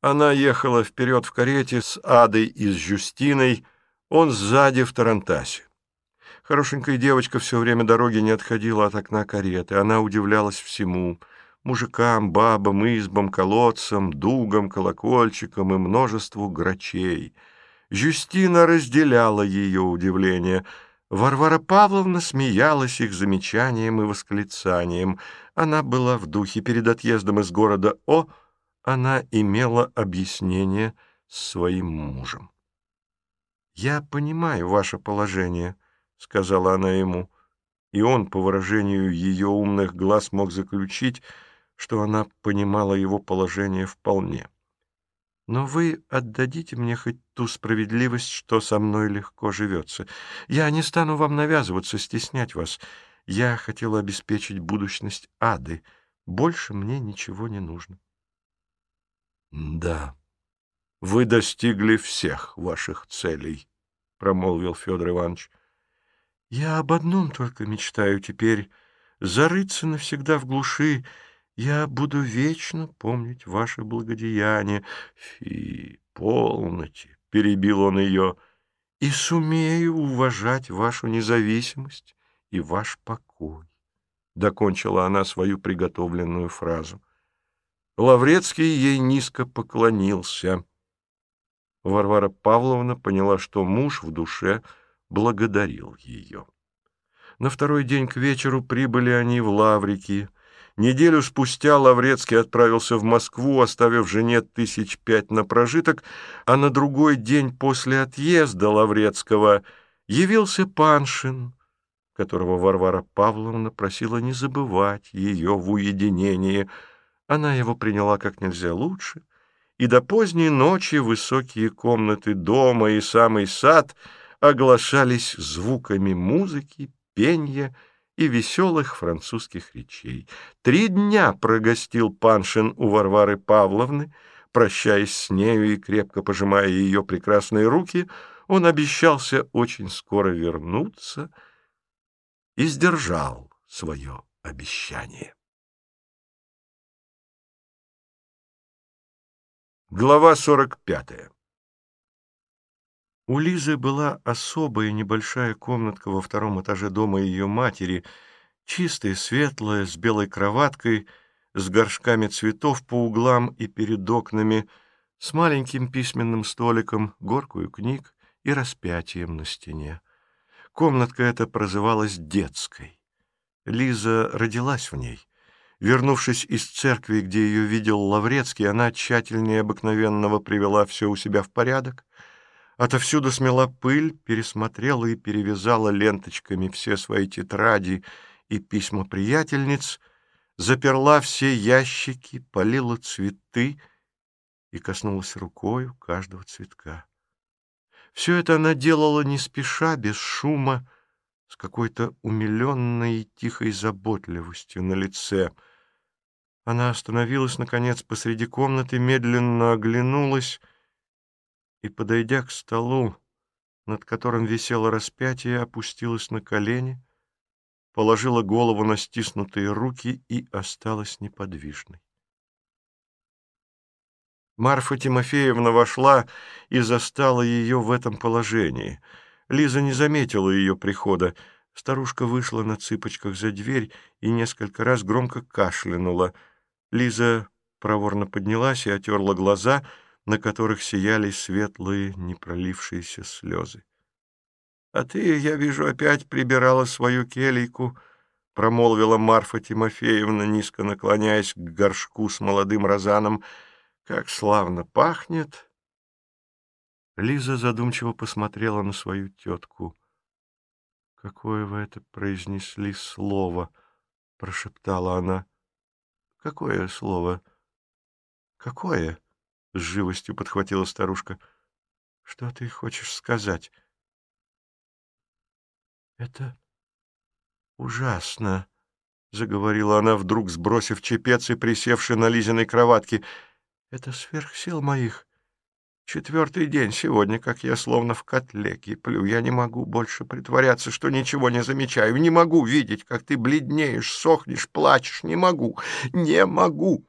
Она ехала вперед в карете с Адой и с Жюстиной, он сзади в Тарантасе. Хорошенькая девочка все время дороги не отходила от окна кареты. Она удивлялась всему — мужикам, бабам, избам, колодцам, дугам, колокольчикам и множеству грачей. Жюстина разделяла ее удивление. Варвара Павловна смеялась их замечанием и восклицанием. Она была в духе перед отъездом из города О — она имела объяснение с своим мужем. «Я понимаю ваше положение», — сказала она ему, и он, по выражению ее умных глаз, мог заключить, что она понимала его положение вполне. «Но вы отдадите мне хоть ту справедливость, что со мной легко живется. Я не стану вам навязываться, стеснять вас. Я хотела обеспечить будущность ады. Больше мне ничего не нужно». Да, вы достигли всех ваших целей, промолвил Федор Иванович. Я об одном только мечтаю теперь — зарыться навсегда в глуши. Я буду вечно помнить ваше благодеяние. Фи, полноте, — перебил он ее, — и сумею уважать вашу независимость и ваш покой. Докончила она свою приготовленную фразу. Лаврецкий ей низко поклонился. Варвара Павловна поняла, что муж в душе благодарил ее. На второй день к вечеру прибыли они в Лаврики. Неделю спустя Лаврецкий отправился в Москву, оставив жене тысяч пять на прожиток, а на другой день после отъезда Лаврецкого явился Паншин, которого Варвара Павловна просила не забывать ее в уединении – она его приняла как нельзя лучше, и до поздней ночи высокие комнаты дома и самый сад оглашались звуками музыки, пения и веселых французских речей. Три дня прогостил Паншин у Варвары Павловны, прощаясь с нею и крепко пожимая ее прекрасные руки, он обещался очень скоро вернуться и сдержал свое обещание. Глава 45 У Лизы была особая небольшая комнатка во втором этаже дома ее матери, чистая, светлая, с белой кроваткой, с горшками цветов по углам и перед окнами, с маленьким письменным столиком, горкую книг и распятием на стене. Комнатка эта прозывалась детской. Лиза родилась в ней. Вернувшись из церкви, где ее видел Лаврецкий, она тщательнее обыкновенного привела все у себя в порядок, отовсюду смела пыль, пересмотрела и перевязала ленточками все свои тетради и письма приятельниц, заперла все ящики, полила цветы и коснулась рукою каждого цветка. Все это она делала не спеша, без шума, с какой-то умиленной и тихой заботливостью на лице — она остановилась, наконец, посреди комнаты, медленно оглянулась и, подойдя к столу, над которым висело распятие, опустилась на колени, положила голову на стиснутые руки и осталась неподвижной. Марфа Тимофеевна вошла и застала ее в этом положении. Лиза не заметила ее прихода. Старушка вышла на цыпочках за дверь и несколько раз громко кашлянула — Лиза проворно поднялась и отерла глаза, на которых сияли светлые, непролившиеся слезы. — А ты, я вижу, опять прибирала свою келейку, — промолвила Марфа Тимофеевна, низко наклоняясь к горшку с молодым розаном. — Как славно пахнет! Лиза задумчиво посмотрела на свою тетку. — Какое вы это произнесли слово! — прошептала она. Какое слово? Какое? С живостью подхватила старушка. Что ты хочешь сказать? Это ужасно, заговорила она, вдруг сбросив чепец и присевши на Лизиной кроватке. Это сверх сил моих. Четвертый день сегодня, как я словно в котле киплю. Я не могу больше притворяться, что ничего не замечаю. Не могу видеть, как ты бледнеешь, сохнешь, плачешь. Не могу, не могу.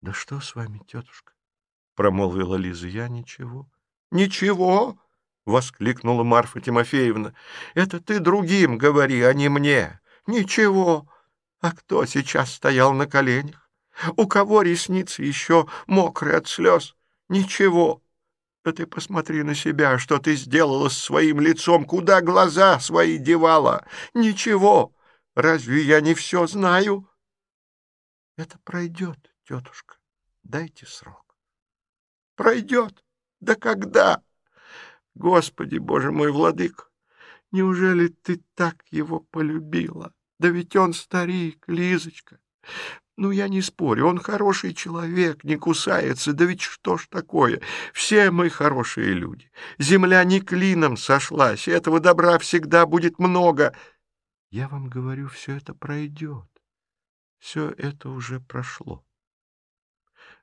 Да что с вами, тетушка? — промолвила Лиза. «Я ничего». «Ничего?» — воскликнула Марфа Тимофеевна. «Это ты другим говори, а не мне. Ничего. А кто сейчас стоял на коленях? У кого ресницы еще мокрые от слез? Ничего. Да ты посмотри на себя, что ты сделала с своим лицом, куда глаза свои девала. Ничего. Разве я не все знаю?» «Это пройдет, тетушка. Дайте срок». «Пройдет? Да когда?» Господи, Боже мой, владык, неужели ты так его полюбила? Да ведь он старик, Лизочка. Ну, я не спорю, он хороший человек, не кусается. Да ведь что ж такое? Все мы хорошие люди. Земля не клином сошлась, этого добра всегда будет много. Я вам говорю, все это пройдет. Все это уже прошло.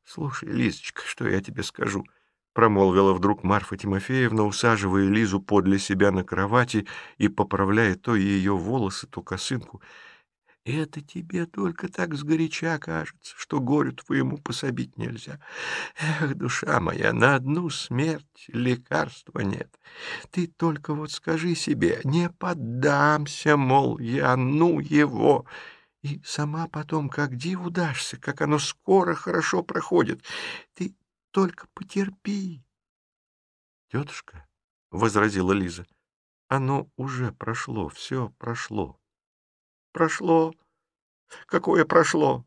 Слушай, Лизочка, что я тебе скажу? —— промолвила вдруг Марфа Тимофеевна, усаживая Лизу подле себя на кровати и поправляя то ее волосы, то косынку. — Это тебе только так сгоряча кажется, что горю твоему пособить нельзя. Эх, душа моя, на одну смерть лекарства нет. Ты только вот скажи себе, не поддамся, мол, я, ну его... И сама потом, как диву дашься, как оно скоро хорошо проходит. Ты только потерпи. — Тетушка, — возразила Лиза, — оно уже прошло, все прошло. — Прошло? Какое прошло?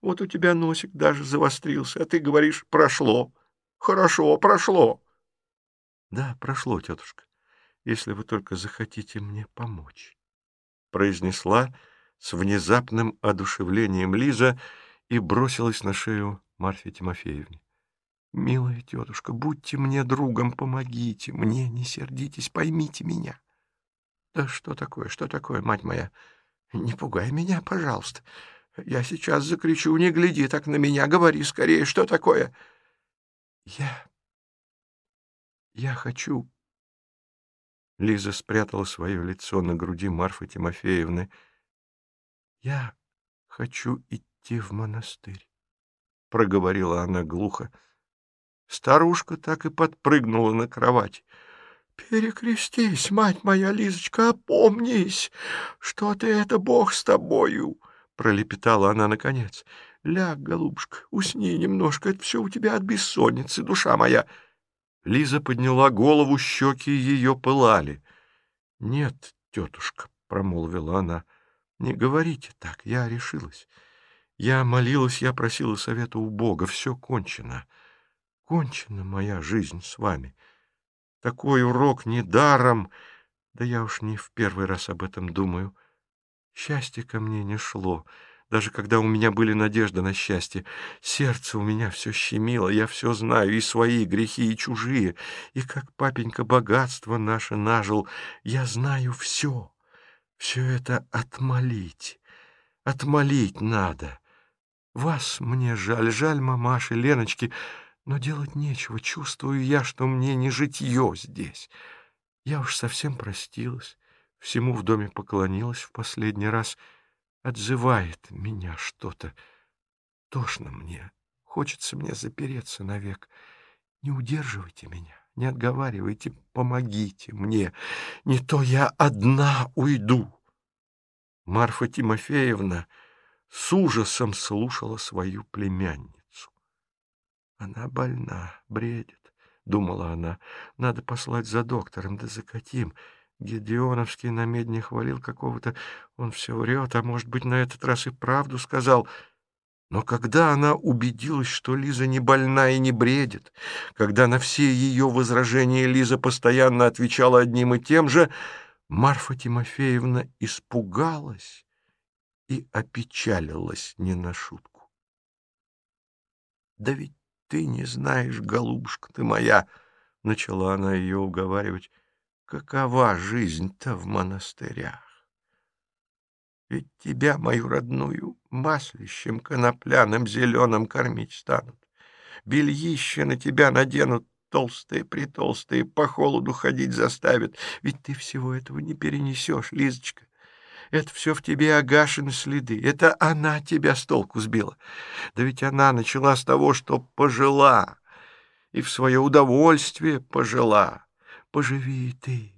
Вот у тебя носик даже завострился, а ты говоришь «прошло». Хорошо, прошло. — Да, прошло, тетушка, если вы только захотите мне помочь, — произнесла с внезапным одушевлением Лиза и бросилась на шею Марфе Тимофеевне. Милая тетушка, будьте мне другом, помогите мне, не сердитесь, поймите меня. Да что такое, что такое, мать моя? Не пугай меня, пожалуйста. Я сейчас закричу, не гляди так на меня, говори скорее, что такое? Я... я хочу... Лиза спрятала свое лицо на груди Марфы Тимофеевны. «Я хочу идти в монастырь», — проговорила она глухо. Старушка так и подпрыгнула на кровать. «Перекрестись, мать моя Лизочка, опомнись! Что ты это, Бог с тобою!» — пролепетала она наконец. «Ляг, голубушка, усни немножко, это все у тебя от бессонницы, душа моя!» Лиза подняла голову, щеки ее пылали. «Нет, тетушка», — промолвила она, — «не говорите так, я решилась. Я молилась, я просила совета у Бога, все кончено». Кончена моя жизнь с вами. Такой урок недаром, да я уж не в первый раз об этом думаю. Счастье ко мне не шло, даже когда у меня были надежды на счастье. Сердце у меня все щемило, я все знаю, и свои грехи, и чужие, и как папенька богатство наше нажил, я знаю все. Все это отмолить, отмолить надо. Вас мне жаль, жаль мамаши, Леночки, — но делать нечего, чувствую я, что мне не житье здесь. Я уж совсем простилась, всему в доме поклонилась в последний раз. Отзывает меня что-то. Тошно мне, хочется мне запереться навек. Не удерживайте меня, не отговаривайте, помогите мне. Не то я одна уйду. Марфа Тимофеевна с ужасом слушала свою племянницу. Она больна, бредит, — думала она. Надо послать за доктором, да за каким? Гедеоновский на медне хвалил какого-то. Он все врет, а может быть, на этот раз и правду сказал. Но когда она убедилась, что Лиза не больна и не бредит, когда на все ее возражения Лиза постоянно отвечала одним и тем же, Марфа Тимофеевна испугалась и опечалилась не на шутку. Да ведь ты не знаешь, голубушка ты моя, — начала она ее уговаривать, — какова жизнь-то в монастырях. Ведь тебя, мою родную, маслищем конопляным зеленым кормить станут. Бельище на тебя наденут толстые-притолстые, по холоду ходить заставят. Ведь ты всего этого не перенесешь, Лизочка. Это все в тебе Агашины следы. Это она тебя с толку сбила. Да ведь она начала с того, что пожила. и в свое удовольствие пожила. Поживи и ты.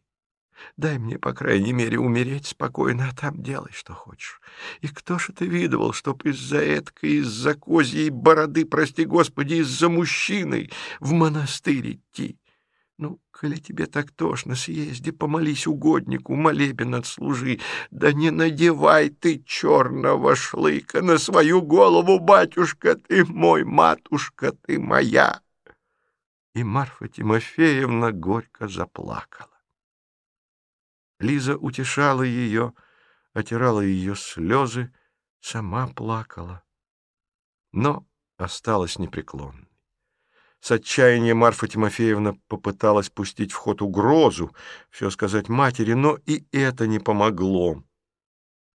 Дай мне, по крайней мере, умереть спокойно, а там делай, что хочешь. И кто ж это видывал, чтоб из-за этого, из-за козьей бороды, прости господи, из-за мужчины в монастырь идти? Ну, коли тебе так тошно, съезди, помолись угоднику, молебен отслужи. Да не надевай ты черного шлыка на свою голову, батюшка ты мой, матушка ты моя. И Марфа Тимофеевна горько заплакала. Лиза утешала ее, отирала ее слезы, сама плакала, но осталась непреклонной. С отчаяния Марфа Тимофеевна попыталась пустить в ход угрозу, все сказать матери, но и это не помогло.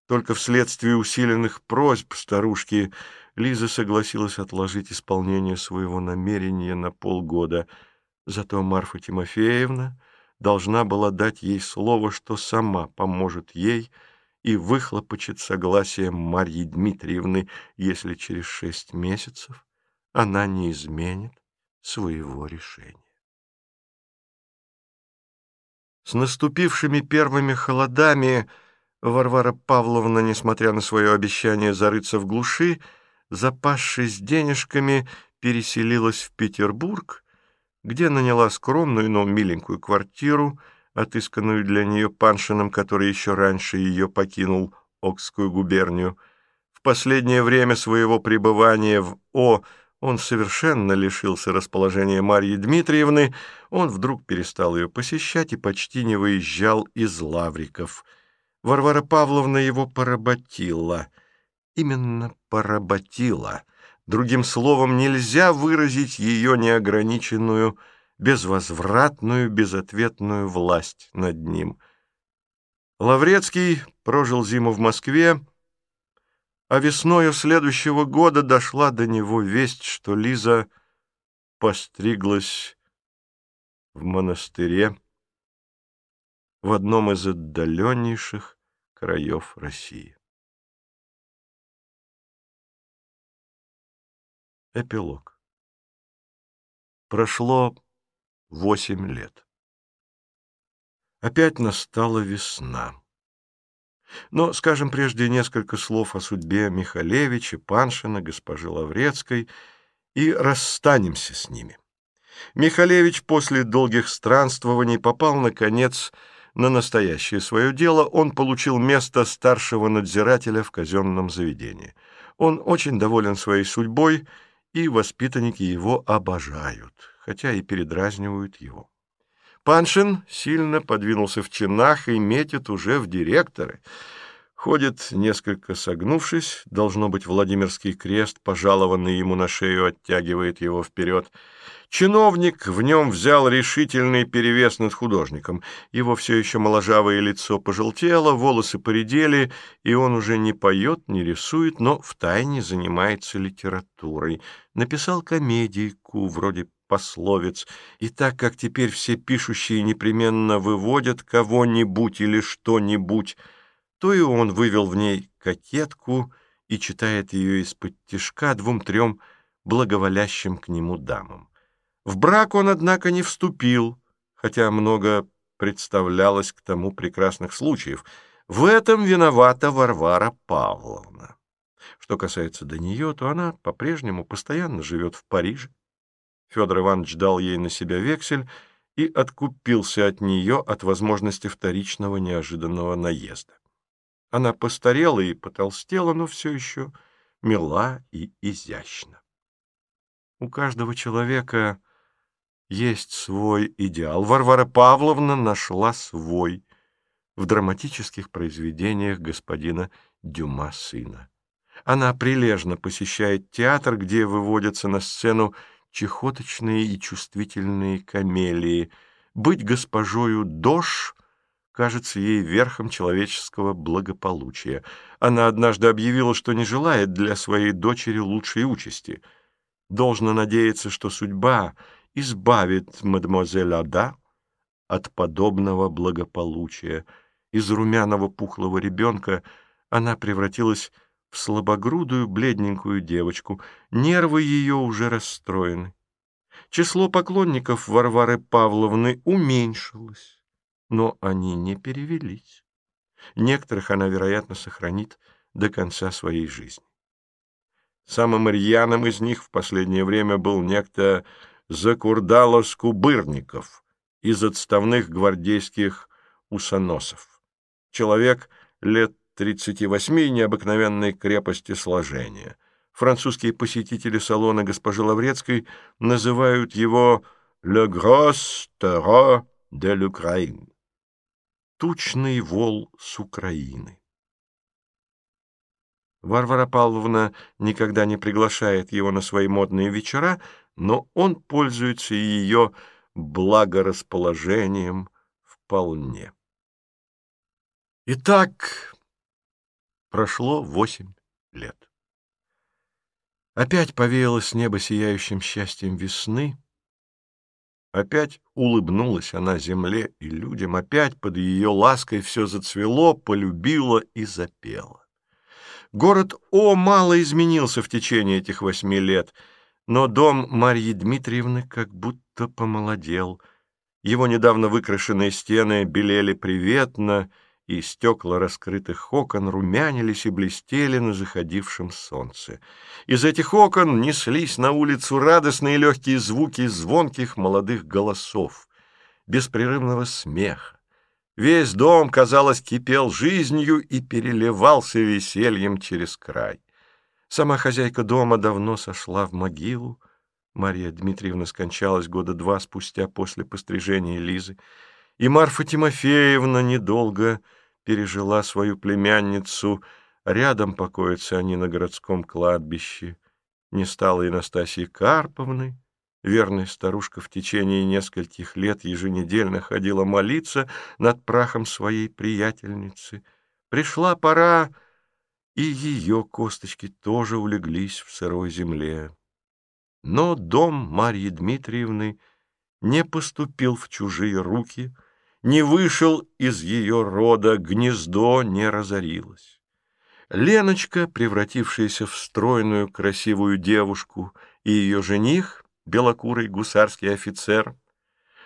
Только вследствие усиленных просьб старушки Лиза согласилась отложить исполнение своего намерения на полгода. Зато Марфа Тимофеевна должна была дать ей слово, что сама поможет ей и выхлопочет согласие Марьи Дмитриевны, если через шесть месяцев она не изменит своего решения. С наступившими первыми холодами Варвара Павловна, несмотря на свое обещание зарыться в глуши, запасшись денежками, переселилась в Петербург где наняла скромную, но миленькую квартиру, отысканную для нее Паншином, который еще раньше ее покинул Окскую губернию. В последнее время своего пребывания в О он совершенно лишился расположения Марьи Дмитриевны, он вдруг перестал ее посещать и почти не выезжал из Лавриков. Варвара Павловна его поработила. Именно поработила — Другим словом, нельзя выразить ее неограниченную, безвозвратную, безответную власть над ним. Лаврецкий прожил зиму в Москве, а весною следующего года дошла до него весть, что Лиза постриглась в монастыре в одном из отдаленнейших краев России. Эпилог. Прошло восемь лет. Опять настала весна. Но скажем прежде несколько слов о судьбе Михалевича, Паншина, госпожи Лаврецкой и расстанемся с ними. Михалевич после долгих странствований попал, наконец, на настоящее свое дело. Он получил место старшего надзирателя в казенном заведении. Он очень доволен своей судьбой и воспитанники его обожают, хотя и передразнивают его. Паншин сильно подвинулся в чинах и метит уже в директоры. Ходит, несколько согнувшись, должно быть, Владимирский крест, пожалованный ему на шею, оттягивает его вперед — Чиновник в нем взял решительный перевес над художником. Его все еще моложавое лицо пожелтело, волосы поредели, и он уже не поет, не рисует, но втайне занимается литературой. Написал комедийку, вроде пословиц, и так как теперь все пишущие непременно выводят кого-нибудь или что-нибудь, то и он вывел в ней кокетку и читает ее из-под тишка двум-трем благоволящим к нему дамам. В брак он, однако, не вступил, хотя много представлялось к тому прекрасных случаев. В этом виновата Варвара Павловна. Что касается до нее, то она по-прежнему постоянно живет в Париже. Федор Иванович дал ей на себя вексель и откупился от нее от возможности вторичного неожиданного наезда. Она постарела и потолстела, но все еще мила и изящна. У каждого человека есть свой идеал. Варвара Павловна нашла свой в драматических произведениях господина Дюма сына. Она прилежно посещает театр, где выводятся на сцену чехоточные и чувствительные камелии. Быть госпожою Дош кажется ей верхом человеческого благополучия. Она однажды объявила, что не желает для своей дочери лучшей участи. Должно надеяться, что судьба — избавит мадемуазель Ада от подобного благополучия. Из румяного пухлого ребенка она превратилась слабогрудую бледненькую девочку. Нервы ее уже расстроены. Число поклонников Варвары Павловны уменьшилось, но они не перевелись. Некоторых она, вероятно, сохранит до конца своей жизни. Самым рьяным из них в последнее время был некто Закурдало Скубырников из отставных гвардейских усоносов. Человек лет 38 необыкновенной крепости сложения. Французские посетители салона госпожи Лаврецкой называют его «le gros terreau de l'Ukraine» — «тучный вол с Украины». Варвара Павловна никогда не приглашает его на свои модные вечера, но он пользуется ее благорасположением вполне. Итак, прошло восемь лет. Опять повеяло с неба сияющим счастьем весны, опять улыбнулась она земле и людям, опять под ее лаской все зацвело, полюбило и запело. Город О мало изменился в течение этих восьми лет, но дом Марьи Дмитриевны как будто помолодел. Его недавно выкрашенные стены белели приветно, и стекла раскрытых окон румянились и блестели на заходившем солнце. Из этих окон неслись на улицу радостные легкие звуки звонких молодых голосов, беспрерывного смеха. Весь дом, казалось, кипел жизнью и переливался весельем через край. Сама хозяйка дома давно сошла в могилу. Мария Дмитриевна скончалась года два спустя после пострижения Лизы, и Марфа Тимофеевна недолго пережила свою племянницу. Рядом покоятся они на городском кладбище. Не стало и Настасьи Карповны, Верная старушка в течение нескольких лет еженедельно ходила молиться над прахом своей приятельницы. Пришла пора, и ее косточки тоже улеглись в сырой земле. Но дом Марьи Дмитриевны не поступил в чужие руки, не вышел из ее рода, гнездо не разорилось. Леночка, превратившаяся в стройную красивую девушку, и ее жених — белокурый гусарский офицер,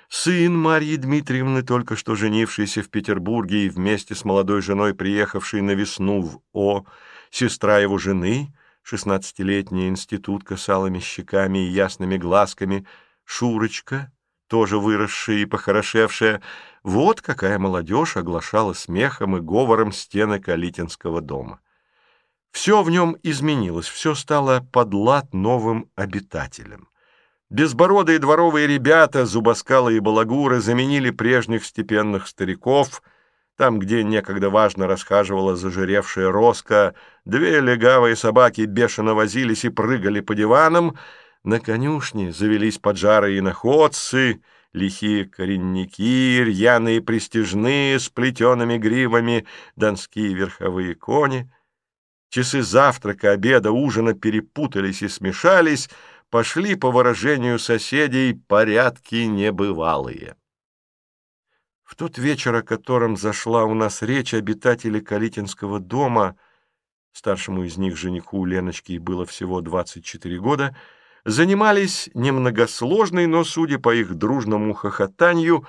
сын Марьи Дмитриевны, только что женившийся в Петербурге и вместе с молодой женой приехавший на весну в О, сестра его жены, шестнадцатилетняя институтка с алыми щеками и ясными глазками, Шурочка, тоже выросшая и похорошевшая, вот какая молодежь оглашала смехом и говором стены Калитинского дома. Все в нем изменилось, все стало под лад новым обитателем. Безбородые дворовые ребята, зубоскалы и балагуры заменили прежних степенных стариков. Там, где некогда важно расхаживала зажиревшая роска, две легавые собаки бешено возились и прыгали по диванам. На конюшне завелись поджарые находцы, лихие коренники, рьяные пристижные с плетеными гривами, донские верховые кони. Часы завтрака, обеда, ужина перепутались и смешались — пошли, по выражению соседей, порядки небывалые. В тот вечер, о котором зашла у нас речь, обитатели Калитинского дома, старшему из них жениху Леночки было всего 24 года, занимались немногосложной, но, судя по их дружному хохотанию,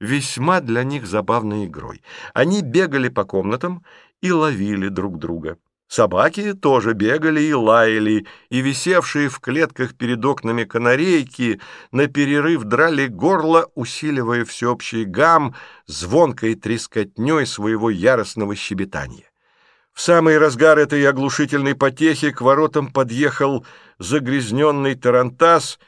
весьма для них забавной игрой. Они бегали по комнатам и ловили друг друга. Собаки тоже бегали и лаяли, и висевшие в клетках перед окнами канарейки на перерыв драли горло, усиливая всеобщий гам звонкой трескотней своего яростного щебетания. В самый разгар этой оглушительной потехи к воротам подъехал загрязненный тарантас,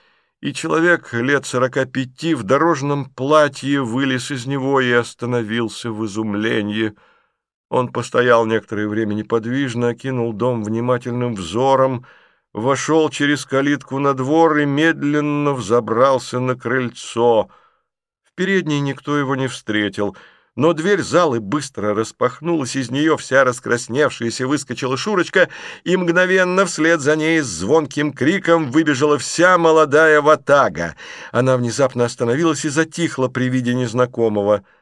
и человек лет сорока пяти в дорожном платье вылез из него и остановился в изумлении — он постоял некоторое время неподвижно, окинул дом внимательным взором, вошел через калитку на двор и медленно взобрался на крыльцо. В передней никто его не встретил, но дверь залы быстро распахнулась, из нее вся раскрасневшаяся выскочила Шурочка, и мгновенно вслед за ней с звонким криком выбежала вся молодая ватага. Она внезапно остановилась и затихла при виде незнакомого —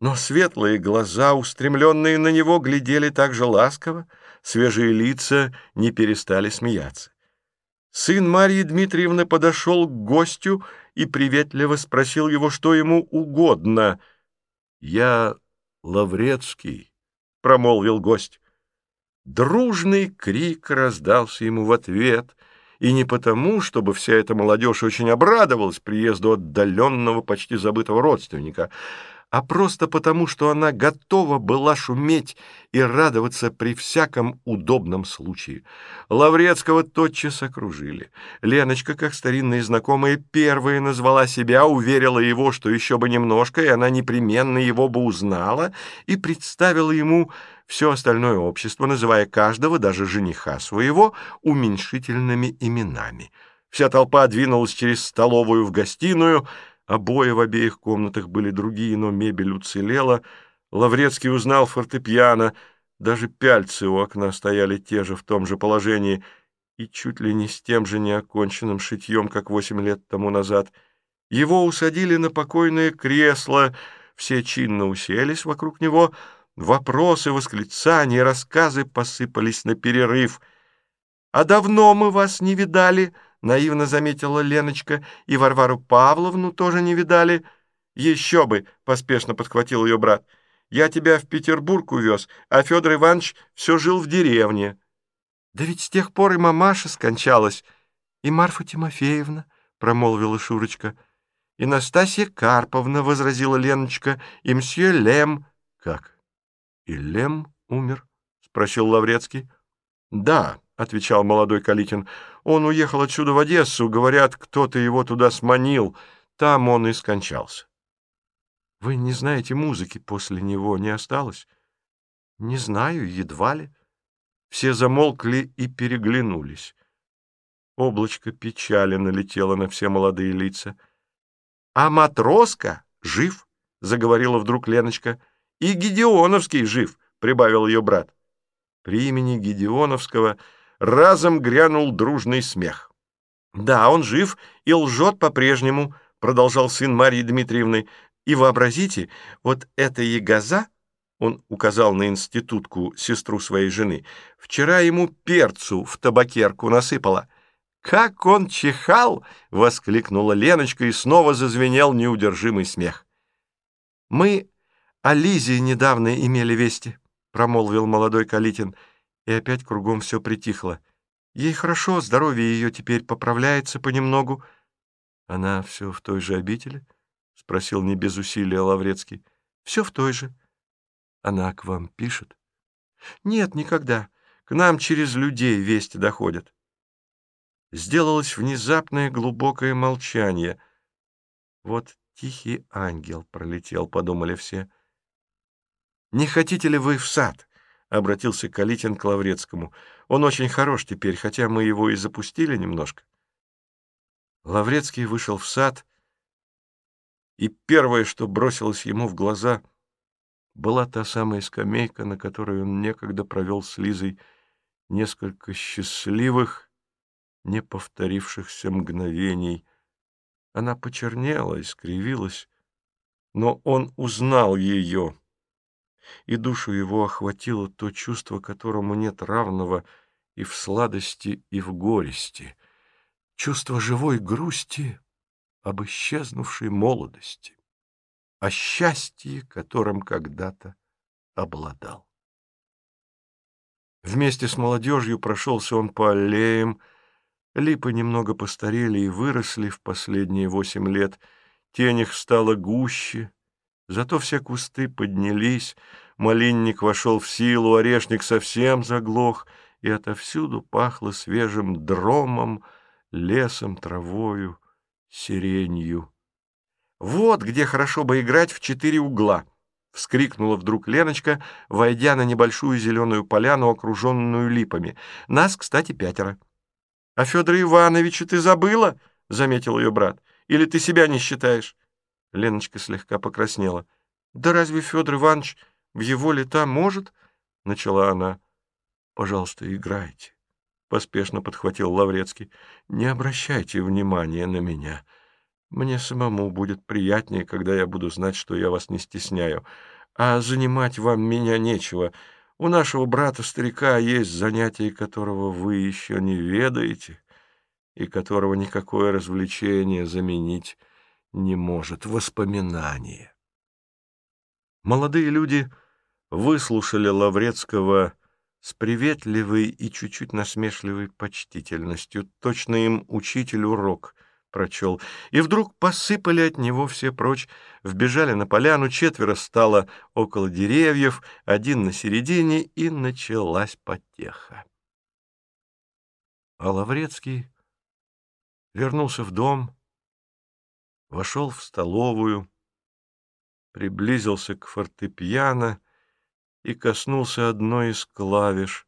но светлые глаза, устремленные на него, глядели так же ласково, свежие лица не перестали смеяться. Сын Марии Дмитриевны подошел к гостю и приветливо спросил его, что ему угодно. «Я Лаврецкий», — промолвил гость. Дружный крик раздался ему в ответ, и не потому, чтобы вся эта молодежь очень обрадовалась приезду отдаленного, почти забытого родственника — а просто потому, что она готова была шуметь и радоваться при всяком удобном случае. Лаврецкого тотчас окружили. Леночка, как старинные знакомые, первая назвала себя, уверила его, что еще бы немножко, и она непременно его бы узнала, и представила ему все остальное общество, называя каждого, даже жениха своего, уменьшительными именами. Вся толпа двинулась через столовую в гостиную — Обои в обеих комнатах были другие, но мебель уцелела. Лаврецкий узнал фортепиано, даже пяльцы у окна стояли те же в том же положении и чуть ли не с тем же неоконченным шитьем, как восемь лет тому назад. Его усадили на покойное кресло, все чинно уселись вокруг него, вопросы, восклицания, рассказы посыпались на перерыв. «А давно мы вас не видали?» Наивно заметила Леночка, и Варвару Павловну тоже не видали. Еще бы, поспешно подхватил ее брат. Я тебя в Петербург увез, а Федор Иванович все жил в деревне. Да ведь с тех пор и мамаша скончалась, и Марфа Тимофеевна, промолвила Шурочка. И Настасья Карповна, возразила Леночка, и мсье Лем. Как? И Лем умер? спросил Лаврецкий. Да, — отвечал молодой Калитин. «Он уехал отсюда в Одессу. Говорят, кто-то его туда сманил. Там он и скончался». «Вы не знаете музыки после него не осталось?» «Не знаю, едва ли». Все замолкли и переглянулись. Облачко печали налетело на все молодые лица. «А Матроска жив?» — заговорила вдруг Леночка. «И Гедеоновский жив», — прибавил ее брат. При имени Гедеоновского разом грянул дружный смех. «Да, он жив и лжет по-прежнему», — продолжал сын Марии Дмитриевны. «И вообразите, вот эта ягоза, — он указал на институтку, сестру своей жены, — вчера ему перцу в табакерку насыпала». «Как он чихал!» — воскликнула Леночка, и снова зазвенел неудержимый смех. «Мы о Лизе недавно имели вести», — промолвил молодой Калитин и опять кругом все притихло. Ей хорошо, здоровье ее теперь поправляется понемногу. — Она все в той же обители? — спросил не без усилия Лаврецкий. — Все в той же. — Она к вам пишет? — Нет, никогда. К нам через людей вести доходят. Сделалось внезапное глубокое молчание. Вот тихий ангел пролетел, подумали все. — Не хотите ли вы в сад? — обратился Калитин к Лаврецкому. «Он очень хорош теперь, хотя мы его и запустили немножко». Лаврецкий вышел в сад, и первое, что бросилось ему в глаза, была та самая скамейка, на которой он некогда провел с Лизой несколько счастливых, не повторившихся мгновений. Она почернела и скривилась, но он узнал ее и душу его охватило то чувство, которому нет равного и в сладости, и в горести, чувство живой грусти об исчезнувшей молодости, о счастье, которым когда-то обладал. Вместе с молодежью прошелся он по аллеям, липы немного постарели и выросли в последние восемь лет, тень их стала гуще, Зато все кусты поднялись, малинник вошел в силу, орешник совсем заглох, и отовсюду пахло свежим дромом, лесом, травою, сиренью. «Вот где хорошо бы играть в четыре угла!» — вскрикнула вдруг Леночка, войдя на небольшую зеленую поляну, окруженную липами. «Нас, кстати, пятеро». «А Федора Ивановича ты забыла?» — заметил ее брат. «Или ты себя не считаешь?» Леночка слегка покраснела. «Да разве Федор Иванович в его лета может?» — начала она. «Пожалуйста, играйте», — поспешно подхватил Лаврецкий. «Не обращайте внимания на меня. Мне самому будет приятнее, когда я буду знать, что я вас не стесняю. А занимать вам меня нечего. У нашего брата-старика есть занятие, которого вы еще не ведаете. и которого никакое развлечение заменить не может, воспоминание. Молодые люди выслушали Лаврецкого с приветливой и чуть-чуть насмешливой почтительностью. Точно им учитель урок прочел. И вдруг посыпали от него все прочь, вбежали на поляну, четверо стало около деревьев, один на середине, и началась потеха. А Лаврецкий вернулся в дом, вошел в столовую, приблизился к фортепиано и коснулся одной из клавиш.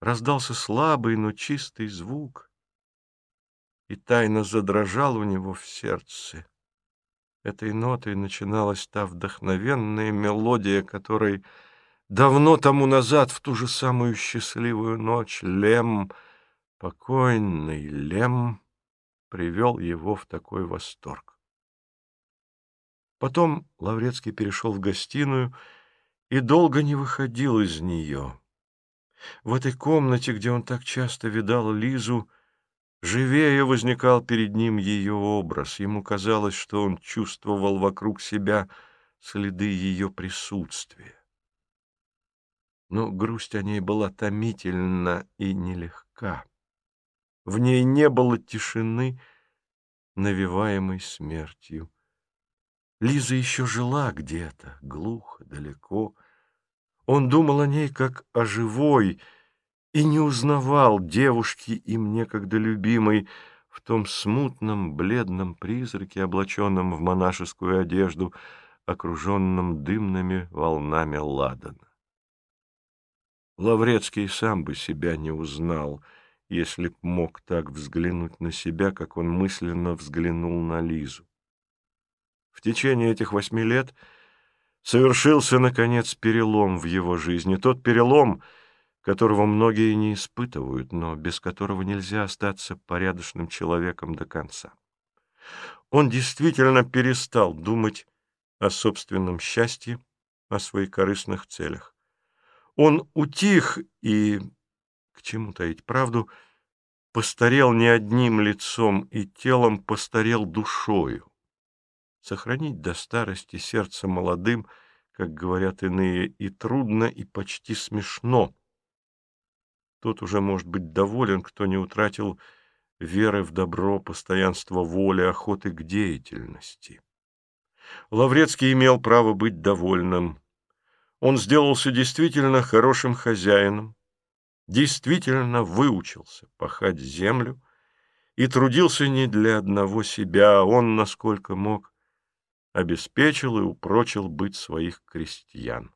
Раздался слабый, но чистый звук, и тайно задрожал у него в сердце. Этой нотой начиналась та вдохновенная мелодия, которой давно тому назад, в ту же самую счастливую ночь, Лем, покойный Лем, привел его в такой восторг. Потом Лаврецкий перешел в гостиную и долго не выходил из нее. В этой комнате, где он так часто видал Лизу, живее возникал перед ним ее образ. Ему казалось, что он чувствовал вокруг себя следы ее присутствия. Но грусть о ней была томительна и нелегка. В ней не было тишины, навеваемой смертью. Лиза еще жила где-то, глухо, далеко. Он думал о ней как о живой и не узнавал девушки им некогда любимой в том смутном бледном призраке, облаченном в монашескую одежду, окруженном дымными волнами ладана. Лаврецкий сам бы себя не узнал, если б мог так взглянуть на себя, как он мысленно взглянул на Лизу. В течение этих восьми лет совершился, наконец, перелом в его жизни. Тот перелом, которого многие не испытывают, но без которого нельзя остаться порядочным человеком до конца. Он действительно перестал думать о собственном счастье, о своих корыстных целях. Он утих и, к чему таить правду, постарел не одним лицом и телом, постарел душою. Сохранить до старости сердце молодым, как говорят иные, и трудно, и почти смешно. Тот уже может быть доволен, кто не утратил веры в добро, постоянство воли, охоты к деятельности. Лаврецкий имел право быть довольным. Он сделался действительно хорошим хозяином, действительно выучился пахать землю и трудился не для одного себя, а он, насколько мог, обеспечил и упрочил быть своих крестьян.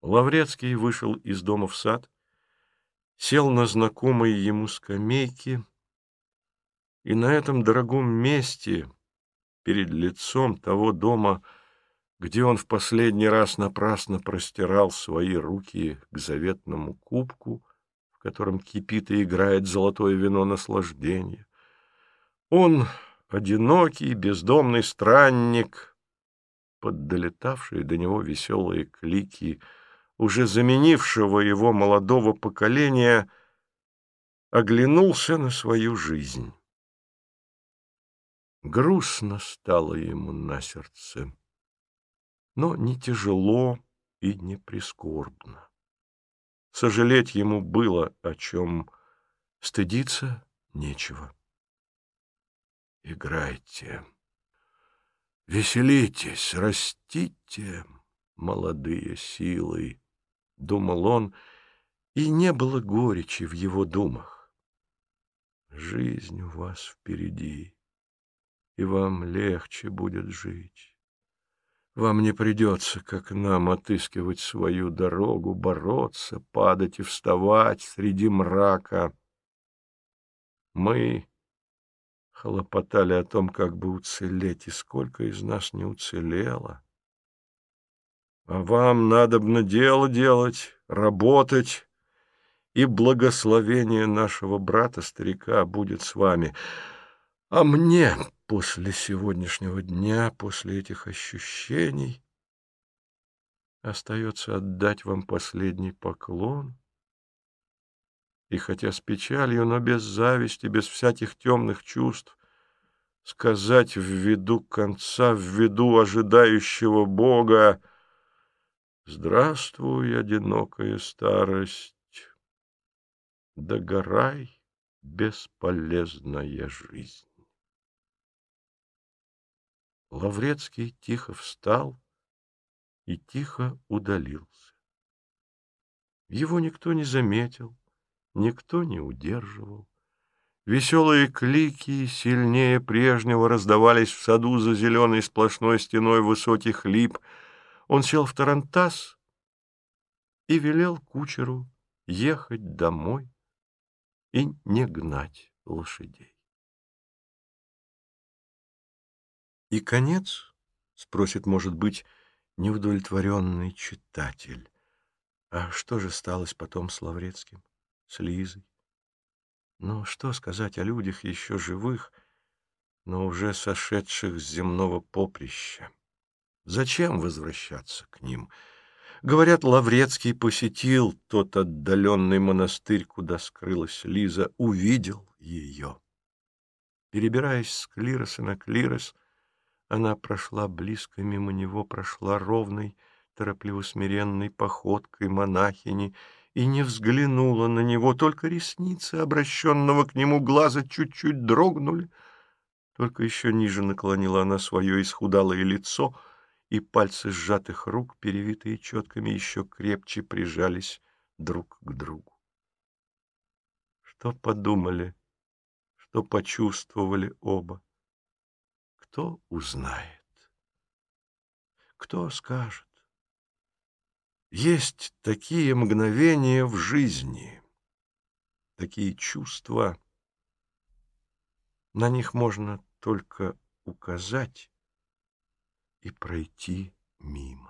Лаврецкий вышел из дома в сад, сел на знакомой ему скамейке, и на этом дорогом месте, перед лицом того дома, где он в последний раз напрасно простирал свои руки к заветному кубку, в котором кипит и играет золотое вино наслаждения, он одинокий, бездомный странник, под долетавшие до него веселые клики, уже заменившего его молодого поколения, оглянулся на свою жизнь. Грустно стало ему на сердце, но не тяжело и не прискорбно. Сожалеть ему было о чем, стыдиться нечего. Играйте, веселитесь, растите, молодые силы, — думал он, и не было горечи в его думах. Жизнь у вас впереди, и вам легче будет жить. Вам не придется, как нам, отыскивать свою дорогу, бороться, падать и вставать среди мрака. Мы хлопотали о том, как бы уцелеть, и сколько из нас не уцелело. А вам надобно дело делать, работать, и благословение нашего брата-старика будет с вами. А мне после сегодняшнего дня, после этих ощущений, остается отдать вам последний поклон И хотя с печалью, но без зависти, без всяких темных чувств, сказать в виду конца, в виду ожидающего Бога «Здравствуй, одинокая старость, догорай, бесполезная жизнь». Лаврецкий тихо встал и тихо удалился. Его никто не заметил, никто не удерживал. Веселые клики сильнее прежнего раздавались в саду за зеленой сплошной стеной высоких лип. Он сел в тарантас и велел кучеру ехать домой и не гнать лошадей. И конец, спросит, может быть, неудовлетворенный читатель. А что же сталось потом с Лаврецким, с Лизой? Ну, что сказать о людях еще живых, но уже сошедших с земного поприща? Зачем возвращаться к ним? Говорят, Лаврецкий посетил тот отдаленный монастырь, куда скрылась Лиза, увидел ее. Перебираясь с клироса на клирос, она прошла близко мимо него, прошла ровной, торопливо-смиренной походкой монахини и не взглянула на него, только ресницы обращенного к нему глаза чуть-чуть дрогнули, только еще ниже наклонила она свое исхудалое лицо, и пальцы сжатых рук, перевитые четками, еще крепче прижались друг к другу. Что подумали, что почувствовали оба? Кто узнает? Кто скажет? Есть такие мгновения в жизни, такие чувства. На них можно только указать и пройти мимо.